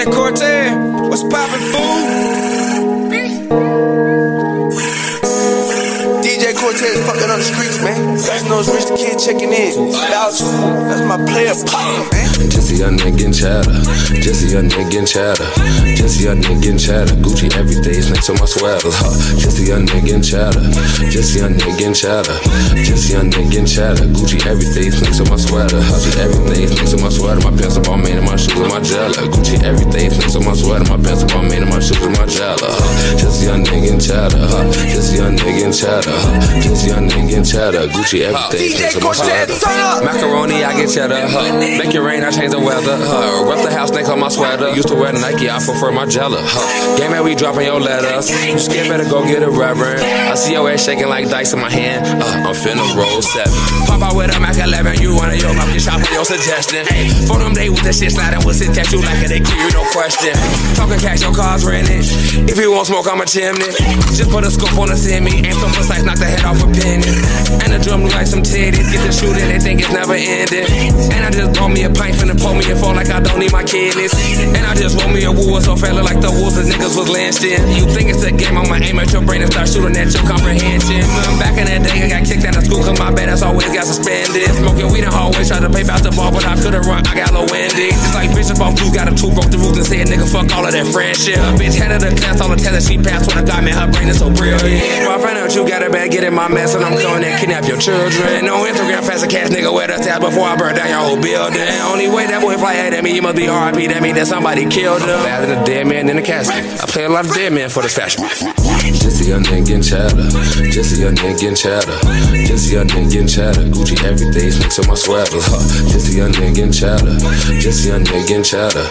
DJ Cortez, what's poppin', fool? DJ Cortez fucking on the streets, man. That's those rich kid checking in. That's, my player pop. Just a young nigga getting chatter. Just a young nigga getting chatter. Just a young nigga getting chatter. Gucci every day next to my sweater. Huh. Just a young nigga getting chatter. Just a young nigga getting chatter. Just a young nigga getting chatter. Gucci every day next to my sweater. Huh. Gucci every day next to my sweater. My pants are all made in my shoes and my jelly. Gucci every day next to my sweater. My pants are all made in my shoes and my jelly. Huh. Just a young nigga getting chatter. Huh. Just a young nigga getting chatter. Huh. Just a young nigga getting chatter. Gucci every day is next to. Macaroni, I get cheddar. Huh. Make it rain, I change the weather. Huh. Rep the house, think on my sweater. Used to wear Nike, I prefer my Jella. Huh. Game man, we dropping your letters. You scared, better go get a reverend. I see your ass shaking like dice in my hand. Uh, I'm finna roll seven. Pop out with a Mac 11, you of your mouth, get shot for your suggestion. Hey, for them day with the shit sliding, we'll sit at you like it, they clear, no question. Talking cash, your car's rented. If you want smoke, I'm a chimney. Just put a scope on the semi. Aim so precise, knock the head off a penny. And the drum look like some titties. Get the shooting, they think it's never ending. And I just bought me a pint, finna pull me a phone like I don't need my kidneys. And I just roll me a woo, so fella like the wolves, the niggas was lynched in. You think it's a game, I'ma aim at your brain and start shooting at your comprehension. Back in the day, I got got suspended. Smoking weed and always tried to pay out the ball, but I could've run, I got low winded. Just like Bishop off two, got a two, broke the rules and said, nigga, fuck all of that friendship. Bitch head of the class, all the tests she passed when I got me, her brain is so brilliant. Well, I find out you got a bad, get in my mess, and I'm coming and kidnap your children. No Instagram, fast a cash nigga, where the tab before I burn down your whole building. Only way that boy fly at me, he must be RP, that mean that somebody killed him. Better than a dead man in a casket. I play a lot of dead men for this fashion. Just a young nigga getting chatter. Just a young nigga getting chatter. Just a young nigga getting chatter. Gucci every day is next to my sweater. Huh. Just a young nigga getting chatter. Just a young nigga getting chatter.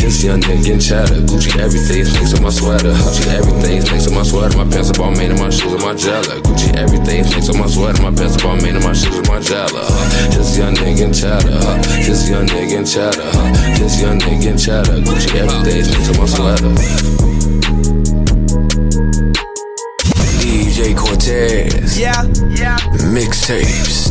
Just a young nigga getting chatter. Gucci every day is next to my sweater. Gucci every day is next to my sweater. My pants are all made in my shoes and my jelly. Gucci every day is next to my sweater. My pants are all made in my shoes and my jelly. Huh. Just a young nigga getting chatter. Huh. Just a young nigga getting chatter. Huh. Just a young nigga getting chatter. Gucci every day is next to my sweater. DJ Cortez. Yeah, yeah. Mixtapes.